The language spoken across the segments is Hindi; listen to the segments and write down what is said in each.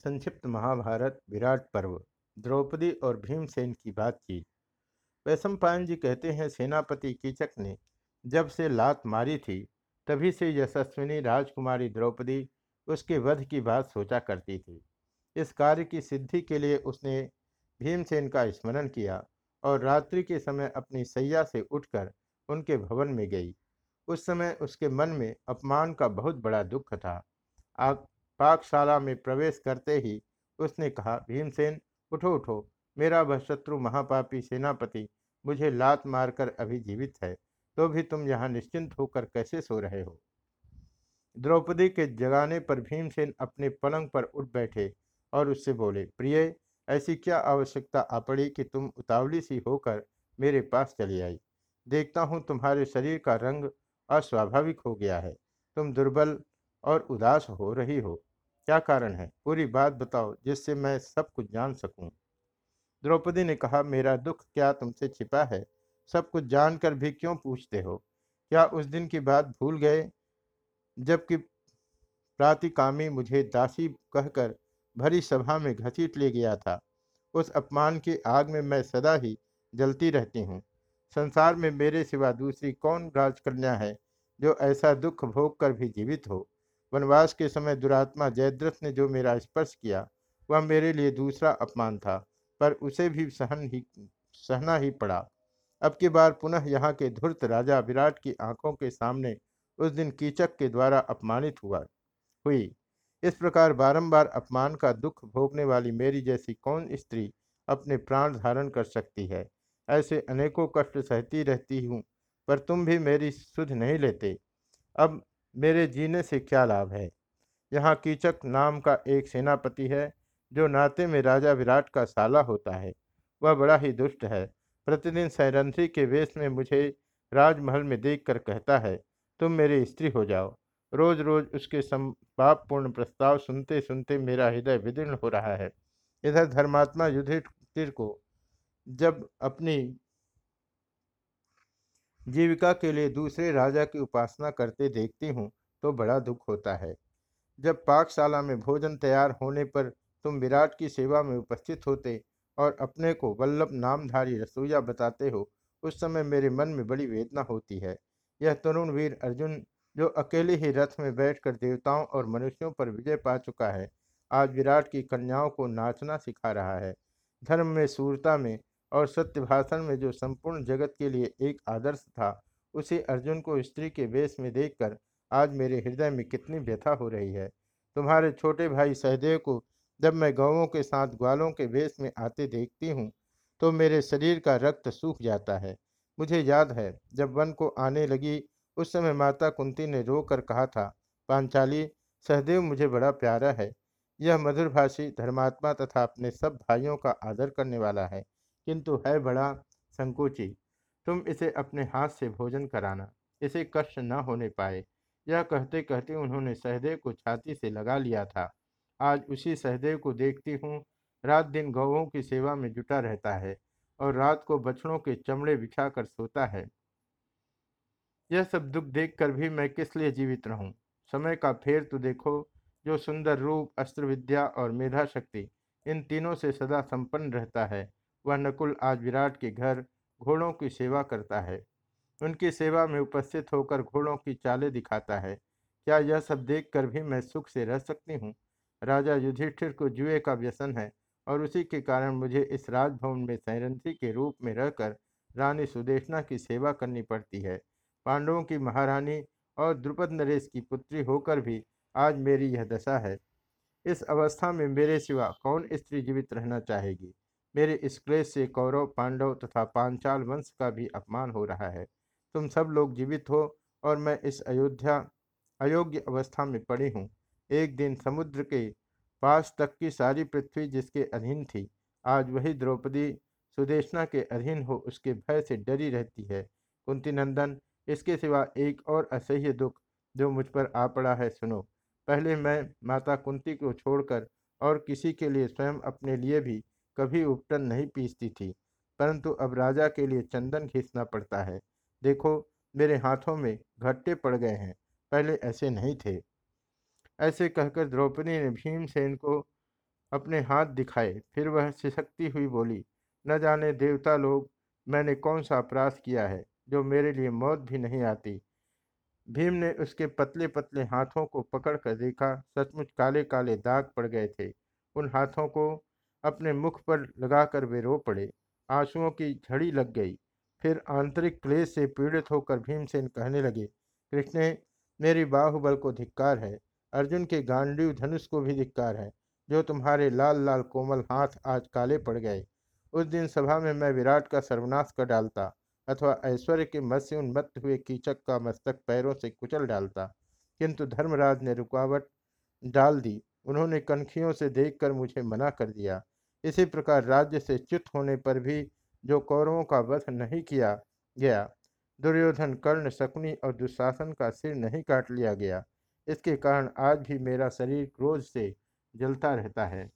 संक्षिप्त महाभारत, विराट पर्व, द्रौपदी और भीमसेन की बातचीत। वैशंपायन जी कहते हैं, सेनापति कीचक ने जब से लात मारी थी, तभी से यशस्विनी राजकुमारी द्रौपदी उसके वध की बात सोचा करती थी। इस कार्य की सिद्धि के लिए उसने भीमसेन का स्मरण किया और रात्रि के समय अपनी सैया से उठकर उनके भवन में गई। उस समय उसके मन में अपमान का बहुत बड़ा दुख था। पाकशाला में प्रवेश करते ही उसने कहा, भीमसेन, उठो उठो। मेरा वह शत्रु महापापी सेनापति मुझे लात मारकर अभी जीवित है तो भी तुम यहाँ निश्चिंत होकर कैसे सो रहे हो? द्रौपदी के जगाने पर भीमसेन अपने पलंग पर उठ बैठे और उससे बोले, प्रिय, ऐसी क्या आवश्यकता आ पड़ी कि तुम उतावली सी होकर मेरे पास चली आई? देखता हूँ तुम्हारे शरीर का रंग अस्वाभाविक हो गया है। तुम दुर्बल और उदास हो रही हो। क्या कारण है? पूरी बात बताओ, जिससे मैं सब कुछ जान सकूँ। द्रौपदी ने कहा, मेरा दुख क्या तुमसे छिपा है? सब कुछ जानकर भी क्यों पूछते हो? क्या उस दिन की बात भूल गए? जबकि प्रातिकामी मुझे दासी कहकर भरी सभा में घसीट ले गया था। उस अपमान की आग में मैं सदा ही जलती रहती हूँ। संसार में मेरे सिवा दूसरी कौन राजकन्या है, जो ऐसा दुख भोग कर भी जीवित हो? वनवास के समय दुरात्मा जयद्रथ ने जो मेरा स्पर्श किया, वह मेरे लिए दूसरा अपमान था, पर उसे भी सहन ही, सहना ही पड़ा। अब की बार पुनः यहाँ के धूर्त राजा विराट की आँखों के सामने उस दिन कीचक के द्वारा अपमानित हुआ, हुई। इस प्रकार बारंबार अपमान का दुख भोगने वाली मेरी जैसी कौन स्त्री अपने प्राण धारण कर सकती है? ऐसे अनेकों कष्ट सहती रहती हूँ, पर तुम भी मेरी सुध नहीं लेते। अब मेरे जीने से क्या लाभ है? यहाँ कीचक नाम का एक सेनापति है, जो नाते में राजा विराट का साला होता है। वह बड़ा ही दुष्ट है। प्रतिदिन सैरंथी के वेश में मुझे राजमहल में देखकर कहता है, तुम मेरी स्त्री हो जाओ। रोज रोज उसके संपापपूर्ण प्रस्ताव सुनते सुनते मेरा हृदय विदीर्ण हो रहा है। इधर धर्मात्मा युधिष्ठिर को जब अपनी जीविका के लिए दूसरे राजा की उपासना करते देखती हूँ तो बड़ा दुख होता है। जब पाकशाला में भोजन तैयार होने पर तुम विराट की सेवा में उपस्थित होते और अपने को वल्लभ नामधारी रसोईया बताते हो, उस समय मेरे मन में बड़ी वेदना होती है। यह तरुण वीर अर्जुन, जो अकेले ही रथ में बैठकर देवताओं और मनुष्यों पर विजय पा चुका है, आज विराट की कन्याओं को नाचना सिखा रहा है। धर्म में सूरता में और सत्य भाषण में जो संपूर्ण जगत के लिए एक आदर्श था, उसे अर्जुन को स्त्री के वेश में देखकर आज मेरे हृदय में कितनी व्यथा हो रही है। तुम्हारे छोटे भाई सहदेव को जब मैं गौों के साथ ग्वालों के वेश में आते देखती हूँ तो मेरे शरीर का रक्त सूख जाता है। मुझे याद है, जब वन को आने लगी, उस समय माता कुंती ने रो कर कहा था, पांचाली, सहदेव मुझे बड़ा प्यारा है। यह मधुरभाषी धर्मात्मा तथा अपने सब भाइयों का आदर करने वाला है, किंतु है बड़ा संकोची। तुम इसे अपने हाथ से भोजन कराना, इसे कष्ट न होने पाए। यह कहते कहते उन्होंने सहदेव को छाती से लगा लिया था। आज उसी सहदेव को देखती हूँ, रात दिन गौों की सेवा में जुटा रहता है और रात को बछड़ों के चमड़े बिछा कर सोता है। यह सब दुख देखकर भी मैं किस लिए जीवित रहूँ? समय का फेर तो देखो, जो सुंदर रूप अस्त्र विद्या और मेधा शक्ति इन तीनों से सदा संपन्न रहता है, वह नकुल आज विराट के घर, घोड़ों की सेवा करता है। उनकी सेवा में उपस्थित होकर घोड़ों की चालें दिखाता है। क्या यह सब देखकर भी मैं सुख से रह सकती हूँ? राजा युधिष्ठिर को जुए का व्यसन है और उसी के कारण मुझे इस राजभवन में सैरंथी के रूप में रहकर रानी सुदेशना की सेवा करनी पड़ती है। पांडवों की महारानी और द्रुपद नरेश की पुत्री होकर भी आज मेरी यह दशा है। इस अवस्था में मेरे सिवा कौन स्त्री जीवित रहना चाहेगी? मेरे इस क्लेश से कौरव, पांडव तथा पांचाल वंश का भी अपमान हो रहा है। तुम सब लोग जीवित हो और मैं इस अयोध्या, अयोग्य अवस्था में पड़ी हूँ। एक दिन समुद्र के पास तक की सारी पृथ्वी जिसके अधीन थी, आज वही द्रौपदी सुदेशना के अधीन हो, उसके भय से डरी रहती है। कुंती नंदन इसके सिवा एक और असह्य दुख जो मुझ पर आ पड़ा है, सुनो। पहले मैं माता कुंती को छोड़कर और किसी के लिए स्वयं अपने लिए भी कभी उपटन नहीं पीसती थी, परंतु अब राजा के लिए चंदन खींचना पड़ता है। देखो, मेरे हाथों में घट्टे पड़ गए हैं, पहले ऐसे नहीं थे। ऐसे कहकर द्रौपदी ने भीमसेन को अपने हाथ दिखाए, फिर वह सिसकती हुई बोली, न जाने देवता लोग, मैंने कौन सा अपराध किया है, जो मेरे लिए मौत भी नहीं आती? भीम ने उसके पतले पतले हाथों को पकड़ कर देखा, सचमुच काले काले दाग पड़ गए थे। उन हाथों को अपने मुख पर लगाकर वे रो पड़े। आंसुओं की झड़ी लग गई। फिर आंतरिक क्लेश से पीड़ित होकर भीमसेन कहने लगे, कृष्ण, मेरी बाहुबल को धिक्कार है। अर्जुन के गांडीव धनुष को भी धिक्कार है, जो तुम्हारे लाल लाल कोमल हाथ आज काले पड़ गए। उस दिन सभा में मैं विराट का सर्वनाश कर डालता, अथवा ऐश्वर्य के मत से उन्मत्त हुए कीचक का मस्तक पैरों से कुचल डालता। किंतु धर्मराज ने रुकावट डाल दी। उन्होंने कनखियों से देखकर मुझे मना कर दिया। इसी प्रकार राज्य से च्युत होने पर भी जो कौरवों का वध नहीं किया गया, दुर्योधन कर्ण, शकुनी और दुशासन का सिर नहीं काट लिया गया। इसके कारण आज भी मेरा शरीर क्रोध से जलता रहता है।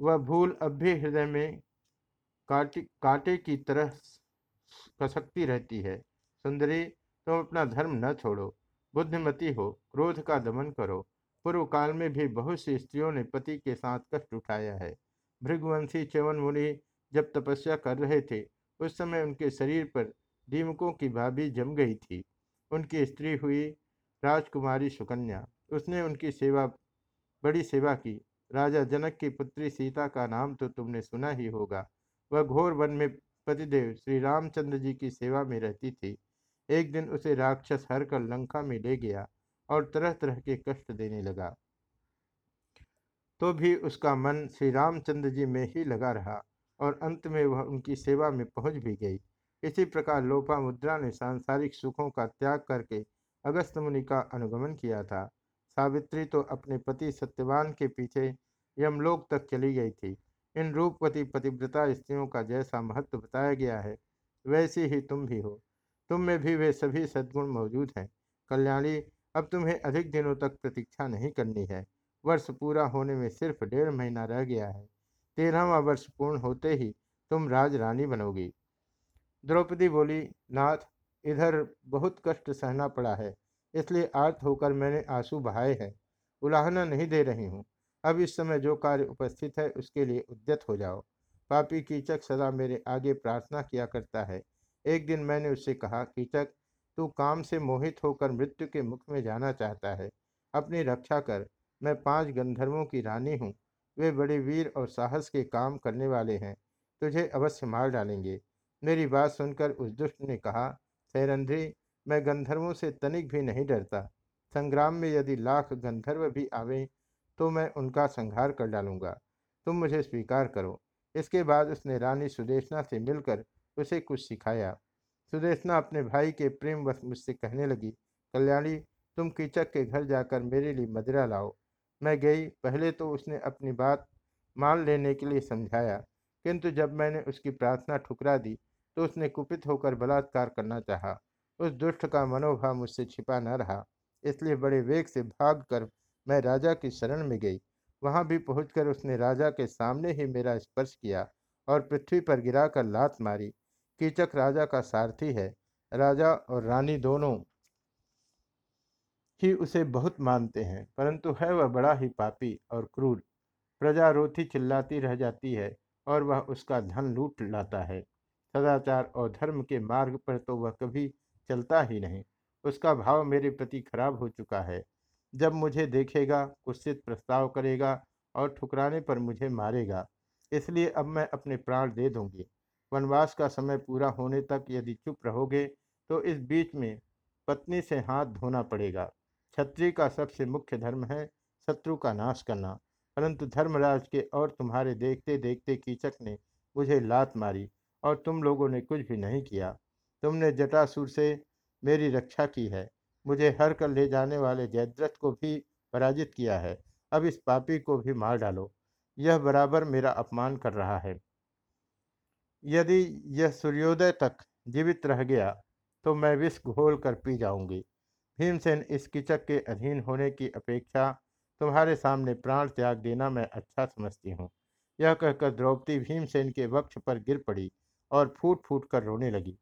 वह भूल अब भी हृदय में काटे, कांटे की तरह कसकती रहती है। सुंदरी, तुम तो अपना धर्म न छोड़ो। बुद्धिमती हो, क्रोध का दमन करो। पूर्व काल में भी बहुत सी स्त्रियों ने पति के साथ कष्ट उठाया है। भृगवंशी च्यवन मुनि जब तपस्या कर रहे थे, उस समय उनके शरीर पर दीमकों की भाभी जम गई थी। उनकी स्त्री हुई राजकुमारी सुकन्या। उसने उनकी सेवा, बड़ी सेवा की। राजा जनक की पुत्री सीता का नाम तो तुमने सुना ही होगा। वह घोर वन में पतिदेव श्री रामचंद्र जी की सेवा में रहती थी। एक दिन उसे राक्षस हर कर लंका में ले गया और तरह तरह के कष्ट देने लगा। तो भी उसका मन श्री रामचंद्र जी में ही लगा रहा। और अंत में वह उनकी सेवा में पहुँच भी गई। इसी प्रकार लोपा मुद्रा ने सांसारिक सुखों का त्याग करके अगस्त मुनि का अनुगमन किया था। सावित्री तो अपने पति सत्यवान के पीछे यमलोक तक चली गई थी। इन रूपवती पतिव्रता स्त्रियों का जैसा महत्व बताया गया है, वैसी ही तुम भी हो। तुम में भी वे सभी सद्गुण मौजूद हैं। कल्याणी, अब तुम्हें अधिक दिनों तक प्रतीक्षा नहीं करनी है। वर्ष पूरा होने में सिर्फ़ डेढ़ महीना रह गया है। तेरहवा वर्ष पूर्ण होते ही तुम राज रानी बनोगी। द्रौपदी बोली, नाथ, इधर बहुत कष्ट सहना पड़ा है, इसलिए आर्थ होकर मैंने आँसू बहाए हैं। उलाहना नहीं दे रही हूँ। अब इस समय जो कार्य उपस्थित है, उसके लिए उद्यत हो जाओ। पापी कीचक सदा मेरे आगे प्रार्थना किया करता है। एक दिन मैंने उससे कहा, कीचक, तू काम से मोहित होकर मृत्यु के मुख में जाना चाहता है। अपनी रक्षा कर। मैं पाँच गंधर्वों की रानी हूँ। वे बड़े वीर और साहस के काम करने वाले हैं, तुझे अवश्य मार डालेंगे। मेरी बात सुनकर उस दुष्ट ने कहा, सैरंध्री, मैं गंधर्वों से तनिक भी नहीं डरता। संग्राम में यदि लाख गंधर्व भी आवे तो मैं उनका संहार कर डालूँगा। तुम मुझे स्वीकार करो। इसके बाद उसने रानी सुदेशना से मिलकर उसे कुछ सिखाया। सुदेशना अपने भाई के प्रेम वश मुझसे कहने लगी, कल्याणी, तुम कीचक के घर जाकर मेरे लिए मदिरा लाओ। मैं गई, पहले तो उसने अपनी बात मान लेने के लिए समझाया, किंतु जब मैंने उसकी प्रार्थना ठुकरा दी तो उसने कुपित होकर बलात्कार करना चाहा। उस दुष्ट का मनोभाव मुझसे छिपा न रहा, इसलिए बड़े वेग से भाग कर मैं राजा की शरण में गई। वहाँ भी पहुंचकर उसने राजा के सामने ही मेरा स्पर्श किया और पृथ्वी पर गिराकर लात मारी। कीचक राजा का सारथी है। राजा और रानी दोनों ही उसे बहुत मानते हैं, परंतु है वह बड़ा ही पापी और क्रूर। प्रजा रोथी चिल्लाती रह जाती है और वह उसका धन लूट लाता है। सदाचार और धर्म के मार्ग पर तो वह कभी चलता ही नहीं। उसका भाव मेरे प्रति खराब हो चुका है। जब मुझे देखेगा, कुत्सित प्रस्ताव करेगा और ठुकराने पर मुझे मारेगा, इसलिए अब मैं अपने प्राण दे दूँगी। वनवास का समय पूरा होने तक यदि चुप रहोगे तो इस बीच में पत्नी से हाथ धोना पड़ेगा। क्षत्रिय का सबसे मुख्य धर्म है शत्रु का नाश करना। परंतु धर्मराज के और तुम्हारे देखते देखते कीचक ने मुझे लात मारी और तुम लोगों ने कुछ भी नहीं किया। तुमने जटासुर से मेरी रक्षा की है। मुझे हर कर ले जाने वाले जयद्रथ को भी पराजित किया है। अब इस पापी को भी मार डालो। यह बराबर मेरा अपमान कर रहा है। यदि यह सूर्योदय तक जीवित रह गया तो मैं विष घोल कर पी जाऊँगी। भीमसेन इस किचक के अधीन होने की अपेक्षा तुम्हारे सामने प्राण त्याग देना मैं अच्छा समझती हूँ। यह कहकर द्रौपदी भीमसेन के वक्ष पर गिर पड़ी और फूट फूट कर रोने लगी।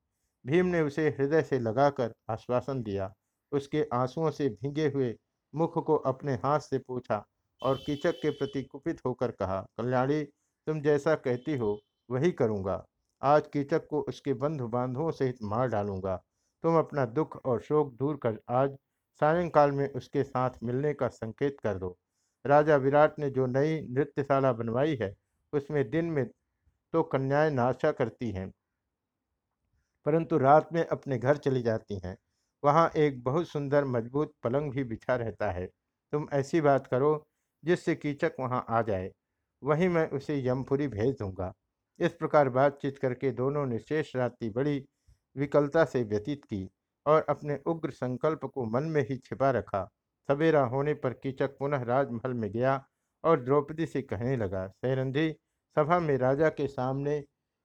भीम ने उसे हृदय से लगाकर आश्वासन दिया। उसके आंसुओं से भीगे हुए मुख को अपने हाथ से पूछा और कीचक के प्रति कुपित होकर कहा, कल्याणी, तुम जैसा कहती हो, वही करूँगा। आज कीचक को उसके बंधु बांधुओं सहित मार डालूँगा। तुम अपना दुख और शोक दूर कर आज सायंकाल में उसके साथ मिलने का संकेत कर दो। राजा विराट ने जो नई नृत्यशाला बनवाई है, उसमें दिन में तो कन्याएँ नाचा करती हैं, परंतु रात में अपने घर चली जाती हैं। वहाँ एक बहुत सुंदर मज़बूत पलंग भी बिछा रहता है। तुम ऐसी बात करो जिससे कीचक वहाँ आ जाए। वहीं मैं उसे यमपुरी भेज दूँगा। इस प्रकार बातचीत करके दोनों ने शेष रात्रि बड़ी विकलता से व्यतीत की और अपने उग्र संकल्प को मन में ही छिपा रखा। सवेरा होने पर कीचक पुनः राजमहल में गया और द्रौपदी से कहने लगा, सैरंधी, सभा में राजा के सामने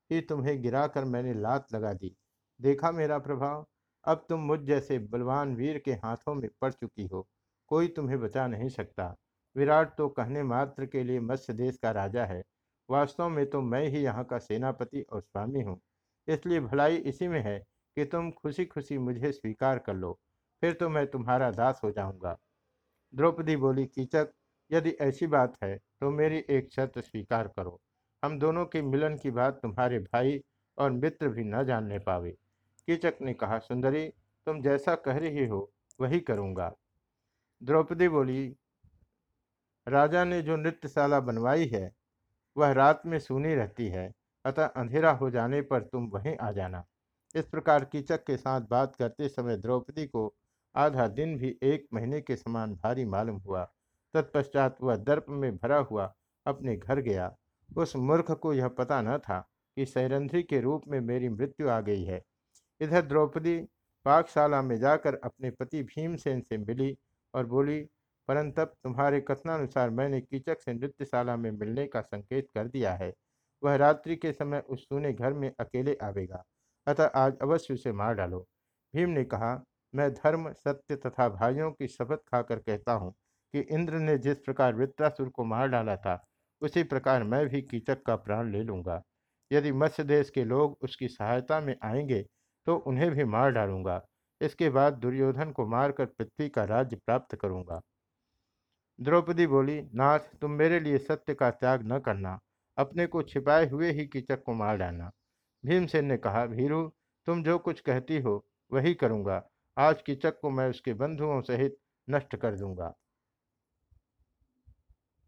ही तुम्हें गिराकर मैंने लात लगा दी। देखा मेरा प्रभाव? अब तुम मुझ जैसे बलवान वीर के हाथों में पड़ चुकी हो। कोई तुम्हें बचा नहीं सकता। विराट तो कहने मात्र के लिए मत्स्य देश का राजा है। वास्तव में तो मैं ही यहाँ का सेनापति और स्वामी हूँ। इसलिए भलाई इसी में है कि तुम खुशी खुशी मुझे स्वीकार कर लो, फिर तो मैं तुम्हारा दास हो जाऊँगा। द्रौपदी बोली, कीचक, यदि ऐसी बात है तो मेरी एक शर्त स्वीकार करो। हम दोनों के मिलन की बात तुम्हारे भाई और मित्र भी न जानने पावे कीचक ने कहा, सुंदरी, तुम जैसा कह रही हो, वही करूँगा द्रौपदी बोली, राजा ने जो नृत्यशाला बनवाई है, वह रात में सुनी रहती है। अतः अंधेरा हो जाने पर तुम वहीं आ जाना। इस प्रकार कीचक के साथ बात करते समय द्रौपदी को आधा दिन भी एक महीने के समान भारी मालूम हुआ। तत्पश्चात वह दर्प में भरा हुआ अपने घर गया। उस मूर्ख को यह पता न था कि सैरंध्री के रूप में मेरी मृत्यु आ गई है। इधर द्रौपदी पाकशाला में जाकर अपने पति भीमसेन से मिली और बोली, परंतप तुम्हारे कथनानुसार मैंने कीचक से नृत्यशाला में मिलने का संकेत कर दिया है। वह रात्रि के समय उस सुने घर में अकेले आवेगा, अतः आज अवश्य उसे मार डालो। भीम ने कहा, मैं धर्म, सत्य तथा भाइयों की शपथ खाकर कहता हूँ कि इंद्र ने जिस प्रकार वृत्रासुर को मार डाला था, उसी प्रकार मैं भी कीचक का प्राण ले लूँगा। यदि मत्स्य देश के लोग उसकी सहायता में आएँगे तो उन्हें भी मार डालूँगा। इसके बाद दुर्योधन को मारकर पृथ्वी का राज्य प्राप्त करूँगा। द्रौपदी बोली, नाथ, तुम मेरे लिए सत्य का त्याग न करना। अपने को छिपाए हुए ही कीचक को मार डालना। भीमसेन ने कहा, भीरू, तुम जो कुछ कहती हो, वही करूँगा। आज कीचक को मैं उसके बंधुओं सहित नष्ट कर दूँगा।